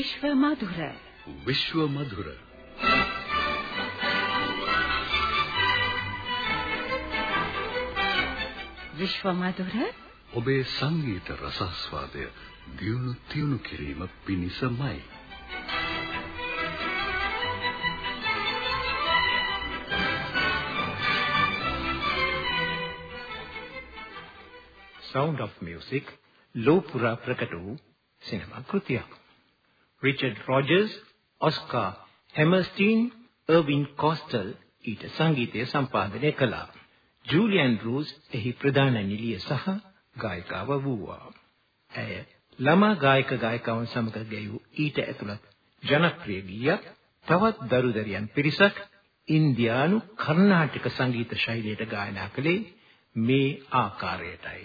විශ්ව මధుර විශ්ව මధుර විශ්ව මధుර ඔබේ සංගීත රසස්වාදය දියුණු තියුණු කිරීම පිණිසමයි Sound of Music ලෝපුරා ප්‍රකට වූ සිනමා කෘතියක් රිචඩ් රොජර්ස්, ඔස්කා හැමර්ස්ටීන්, අර්වින් කොස්ටල් ඊට සංගීතය සම්පාදනය කළා. ජූලියන් රූස් එහි ප්‍රධාන නිලිය සහ ගායිකාව වූවා. ඇය ළමා ගායක ගායිකාවන් සමග ගැයූ ඊට ඇතුළත් ජනප්‍රිය ගීයක් තවත් දරුදරියන් පිරිසක් ඉන්දියානු කර්ණාටක සංගීත ශෛලියට ගායනා කළේ මේ ආකාරයටයි.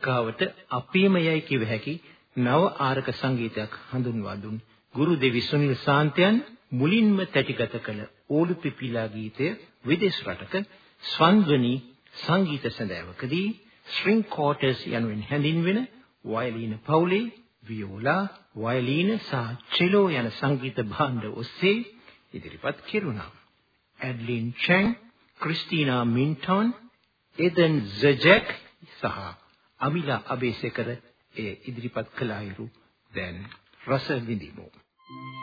ලංකාවට අපේම යයි කිව හැකි නව ආරක සංගීතයක් හඳුන්වා දුන් ගුරු දෙවි සුනිල් සාන්තයන් මුලින්ම තැටිගත කළ ඕලු පිපිලා ගීතය විදේශ රටක ස්වන්දනි සංගීත සඳෑවකදී ස්ට්‍රින්ග් කෝටර්ස් යනුවෙන් හැඳින්වෙන වයලීන පවුලේ වියෝලා වයලීන සහ චෙලෝ යන සංගීත භාණ්ඩ ඔස්සේ ඉදිරිපත් කෙරුණා. ඇඩ්ලින් චැන්, ක්‍රිස්ටිනා මින්ටන්, එදන් සජෙක් සහ අමිලා අබේසේකර එය ඉදිරිපත් කළ අයුරු දැන් රස විඳිමු. Thank you.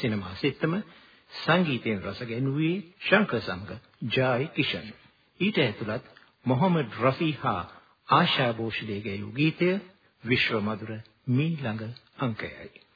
සිනමා සිත්තම සංගීතයෙන් රස ගැන්වුවේ ශංකර් සමග ජායි කිෂන්. ඊට ඇතුළත් මොහමඩ් රෆී හා ආශා භෝෂ්ලේ ගැයූ ගීතය විශ්ව මధుර මී ළඟ අංකයයි.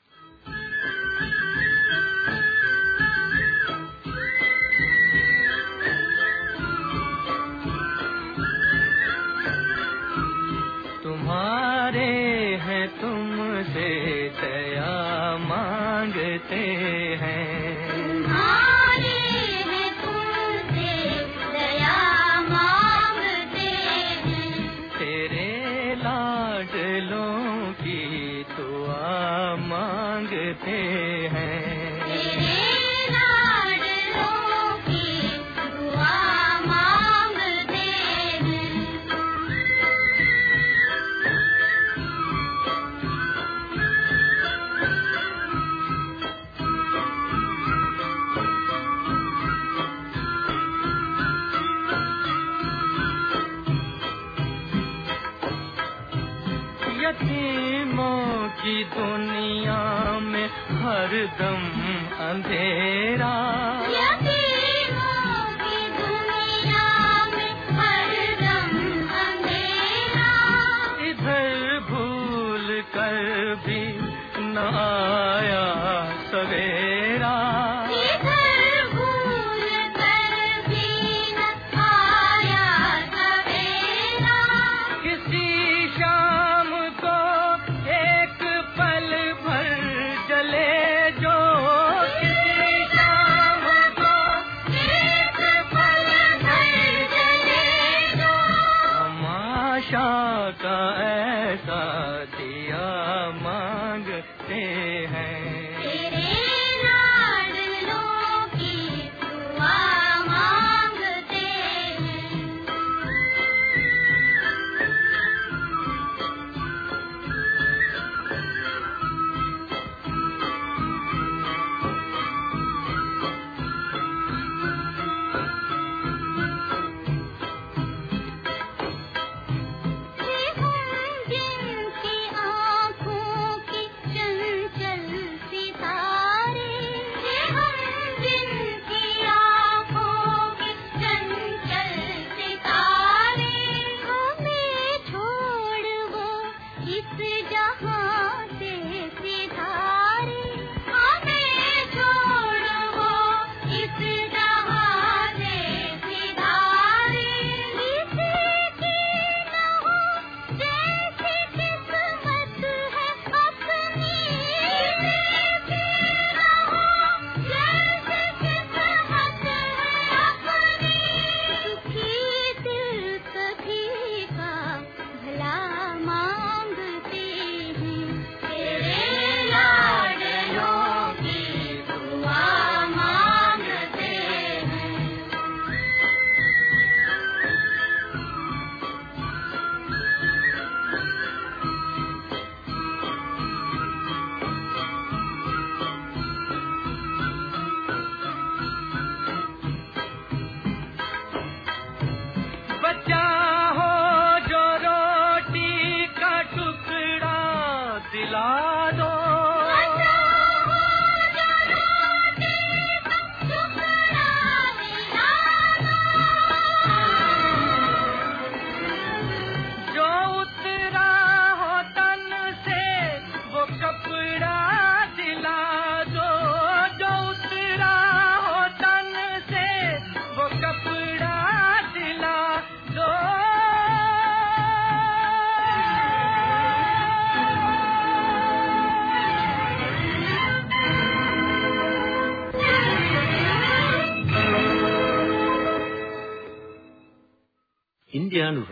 की दुआ मांगते हैं। की दुनिया में हर दम अंधेरा।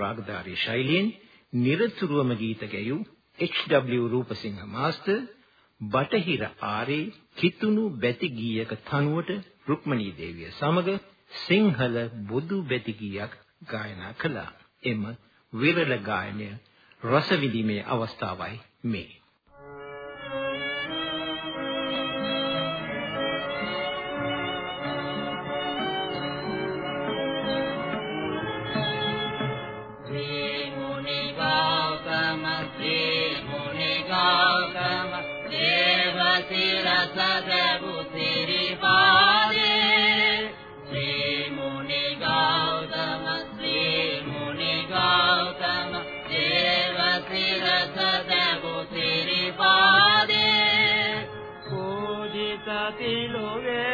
රාගධාරී ශෛලියෙන් නිරතුරුවම ගීත ගැයූ H.W. රූපසිංහ මාස්ටර් බටහිර ආරේ කිතුණු බැති ගීයක තනුවට රුක්මනී දේවිය සමග සිංහල බොදු බැති ගීයක් ගායනා කළා. එම විරල ගායනය රස විඳීමේ අවස්ථාවයි මේ. 我的乐园。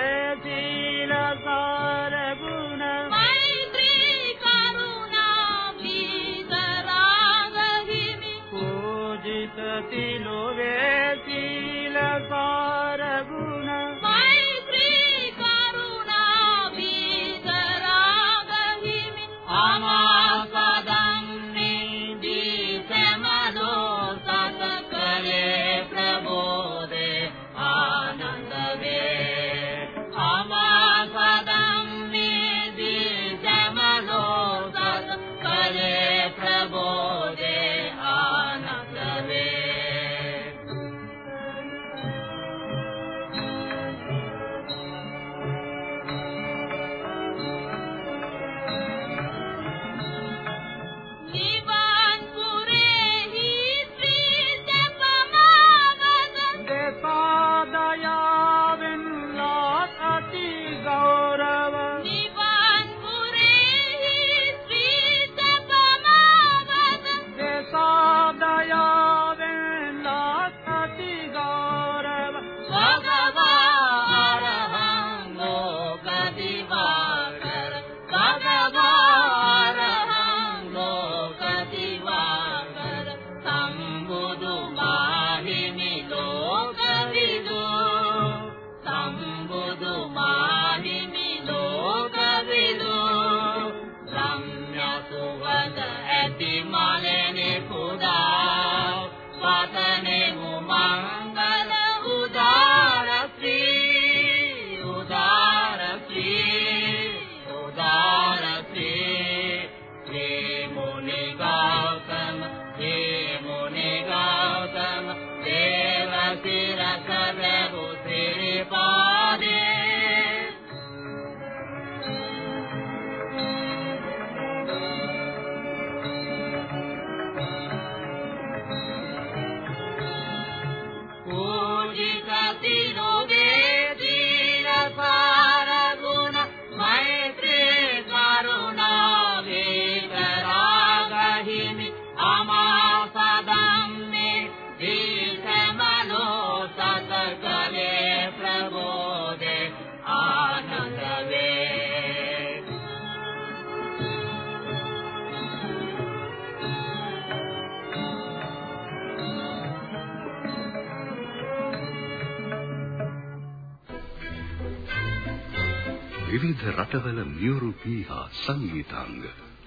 විවිධ රටවල මියුරු පීහා සංගීතාංග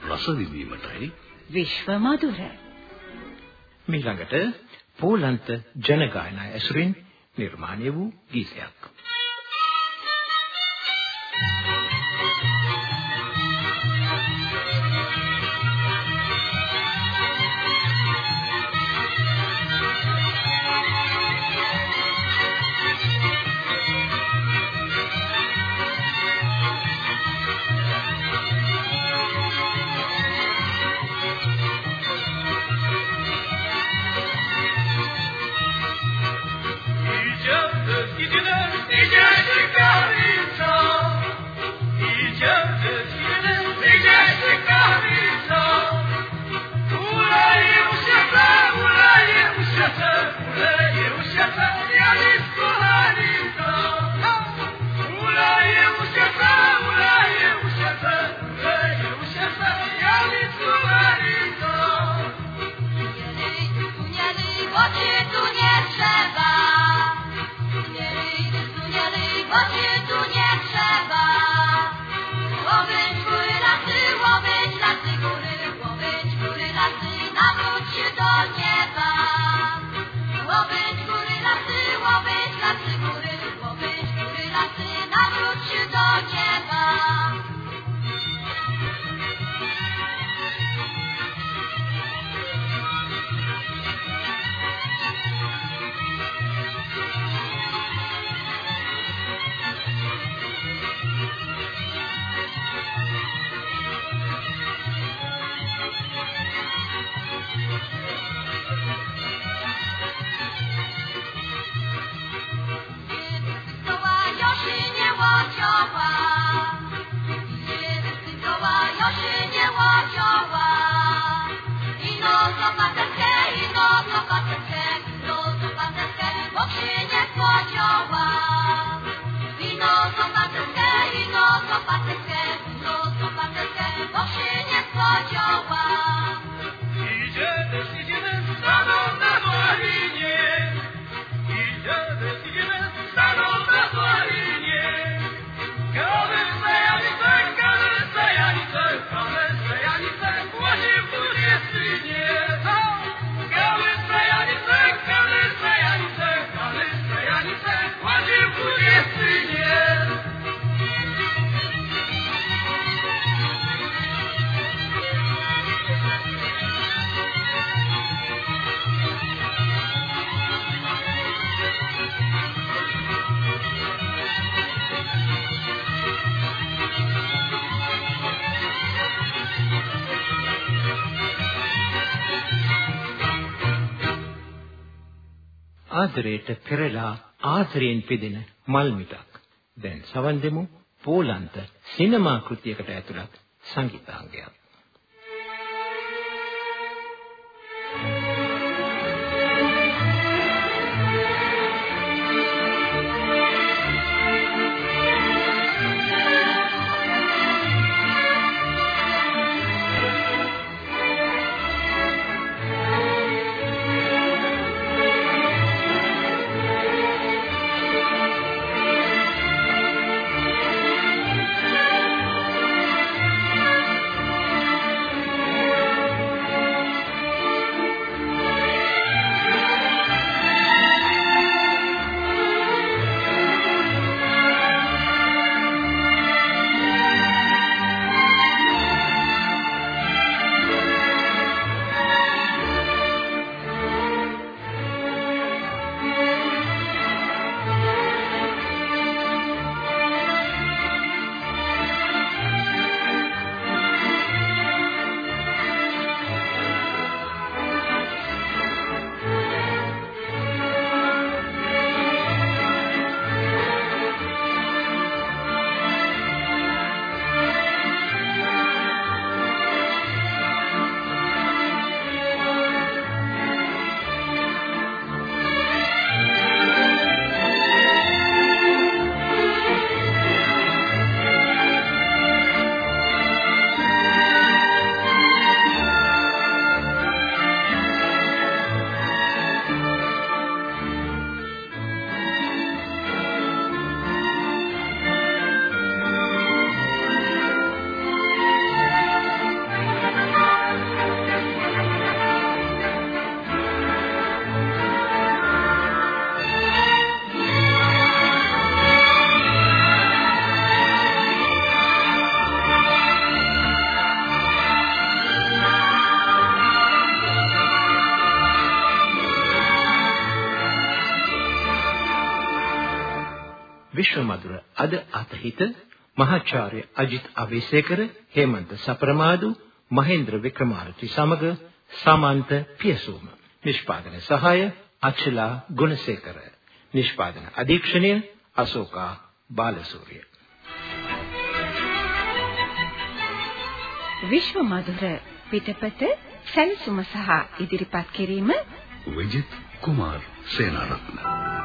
රස විඳීමටයි විශ්ව මధుර මීළඟට පෝලන්ත ජනගායනා ඇසුරින් නිර්මාණය වූ ගීතයක් Thank you. ආදරයට පෙරලා ආදරයෙන් පිදෙන මල් මිටක්. දැන් සවන් දෙමු පෝලන්ත සිනමා කෘතියකට ඇතුළත් සංගීතාංගයක්. විශ්වමధుර අද අතහිත මහාචාර්ය අජිත් අවේසේකර හේමන්ත සපරමාදු මහේන්ද්‍ර වික්‍රමාරති සමග සමන්ත පියසෝම. නිෂ්පාදන සහාය අචලා ගුණසේකර. නිෂ්පාදන අධීක්ෂණය අශෝකා බාලසූරිය. විශ්වමధుර පිටපත සැලසුම සහ ඉදිරිපත් කිරීම විජිත් කුමාර් සේනාරත්න